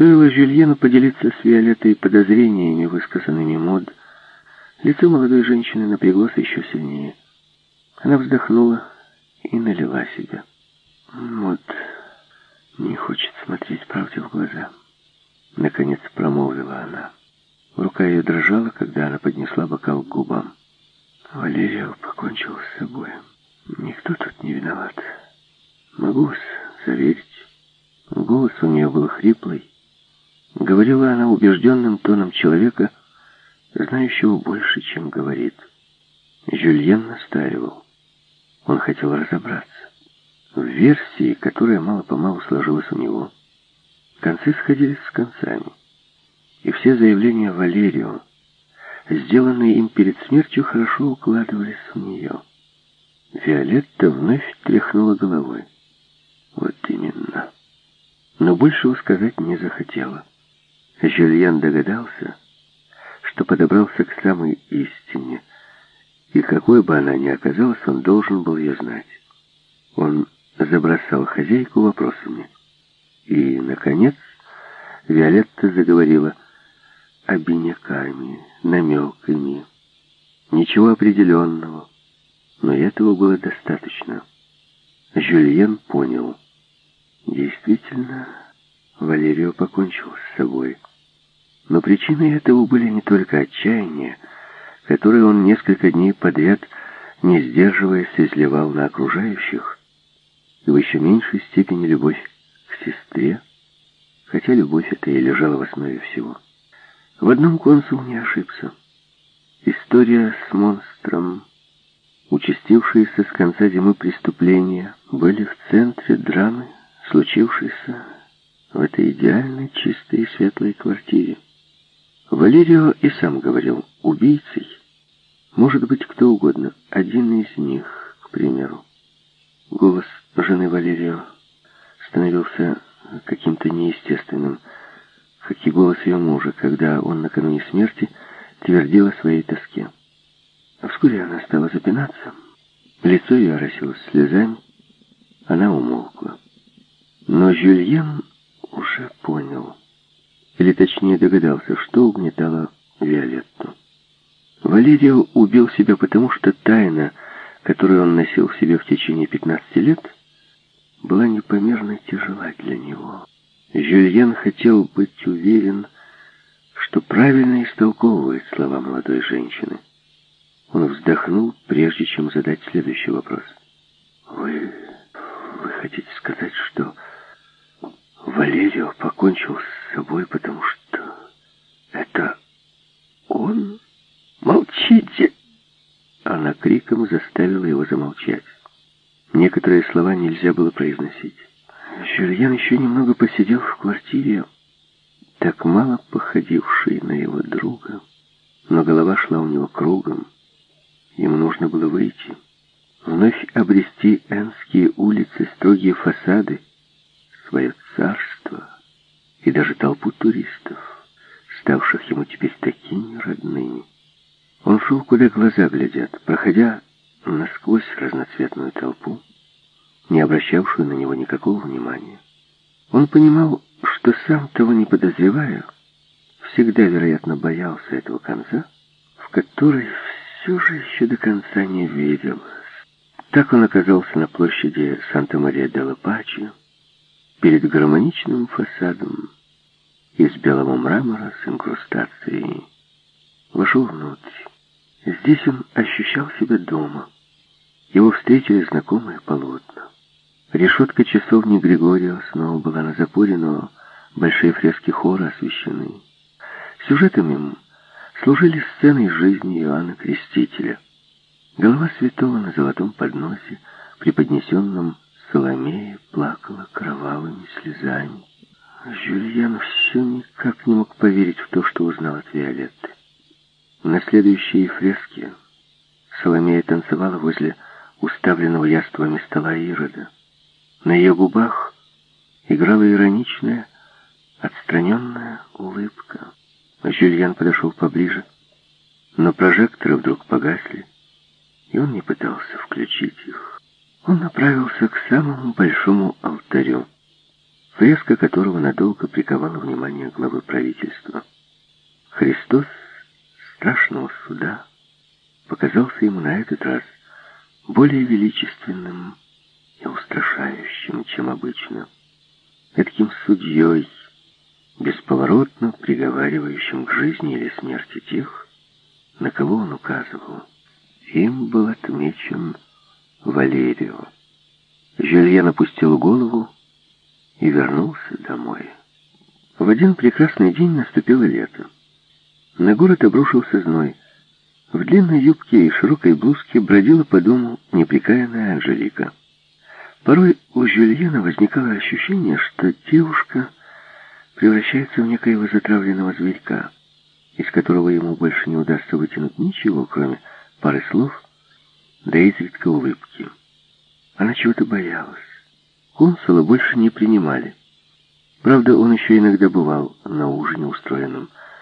Стоило Жюльену поделиться с Виолеттой подозрениями, высказанными мод, лицо молодой женщины напряглось еще сильнее. Она вздохнула и налила себя. Вот не хочет смотреть правде в глаза. Наконец промолвила она. Рука ее дрожала, когда она поднесла бокал к губам. Валерия покончил с собой. Никто тут не виноват. Могу вас заверить. Голос у нее был хриплый. Говорила она убежденным тоном человека, знающего больше, чем говорит. Жюльен настаивал. Он хотел разобраться. В версии, которая мало-помалу сложилась у него, концы сходились с концами. И все заявления Валерио, сделанные им перед смертью, хорошо укладывались в нее. Виолетта вновь тряхнула головой. Вот именно. Но большего сказать не захотела. Жюльен догадался, что подобрался к самой истине, и какой бы она ни оказалась, он должен был ее знать. Он забросал хозяйку вопросами. И, наконец, Виолетта заговорила обиняками, намеками, ничего определенного, но этого было достаточно. Жюльен понял. Действительно, Валерио покончил с собой. Но причиной этого были не только отчаяние, которое он несколько дней подряд, не сдерживаясь, изливал на окружающих, и в еще меньшей степени любовь к сестре, хотя любовь эта и лежала в основе всего. В одном консул не ошибся. История с монстром, участившиеся с конца зимы преступления, были в центре драмы, случившейся в этой идеальной, чистой и светлой квартире. Валерио и сам говорил, убийцей может быть кто угодно, один из них, к примеру. Голос жены Валерио становился каким-то неестественным, как и голос ее мужа, когда он накануне смерти твердил о своей тоске. А вскоре она стала запинаться, лицо ее оросилось слезами, она умолкла. Но Жюльен или точнее догадался, что угнетало Виолетту. Валерио убил себя потому, что тайна, которую он носил в себе в течение 15 лет, была непомерно тяжела для него. Жюльен хотел быть уверен, что правильно истолковывает слова молодой женщины. Он вздохнул, прежде чем задать следующий вопрос. «Вы... вы хотите сказать, что Валерио покончил собой, потому что это он? Молчите!» Она криком заставила его замолчать. Некоторые слова нельзя было произносить. Жюльен еще немного посидел в квартире, так мало походившей на его друга, но голова шла у него кругом. Ему нужно было выйти, вновь обрести энские улицы, строгие фасады, свое царство и даже толпу туристов, ставших ему теперь такими родными. Он шел, куда глаза глядят, проходя насквозь разноцветную толпу, не обращавшую на него никакого внимания. Он понимал, что сам того не подозревая, всегда, вероятно, боялся этого конца, в который все же еще до конца не верилось. Так он оказался на площади Санта-Мария-де-Ла-Пачи, перед гармоничным фасадом из белого мрамора с инкрустацией. Вошел внутрь. Здесь он ощущал себя дома. Его встретили знакомые полотна. Решетка часовни Григория снова была на запоре, но большие фрески хора освещены. Сюжетом им служили сцены из жизни Иоанна Крестителя. Голова святого на золотом подносе, преподнесенном Соломея, плакала кровавыми слезами. Жюльен все никак не мог поверить в то, что узнал от Виолетты. На следующей фреске Соломея танцевала возле уставленного яствами стола Ирода. На ее губах играла ироничная, отстраненная улыбка. Жюльен подошел поближе, но прожекторы вдруг погасли, и он не пытался включить их. Он направился к самому большому алтарю. фреска которого надолго приковала внимание главы правительства. Христос страшного суда показался ему на этот раз более величественным и устрашающим, чем обычно. Таким судьей, бесповоротно приговаривающим к жизни или смерти тех, на кого он указывал. Им был отмечен Валерио. Жюльен опустил голову и вернулся домой. В один прекрасный день наступило лето. На город обрушился зной. В длинной юбке и широкой блузке бродила по дому неприкаянная Анжелика. Порой у Жюльена возникало ощущение, что девушка превращается в некоего затравленного зверька, из которого ему больше не удастся вытянуть ничего, кроме пары слов, да изредка улыбки. Она чего-то боялась. Консула больше не принимали. Правда, он еще иногда бывал на ужине, устроенном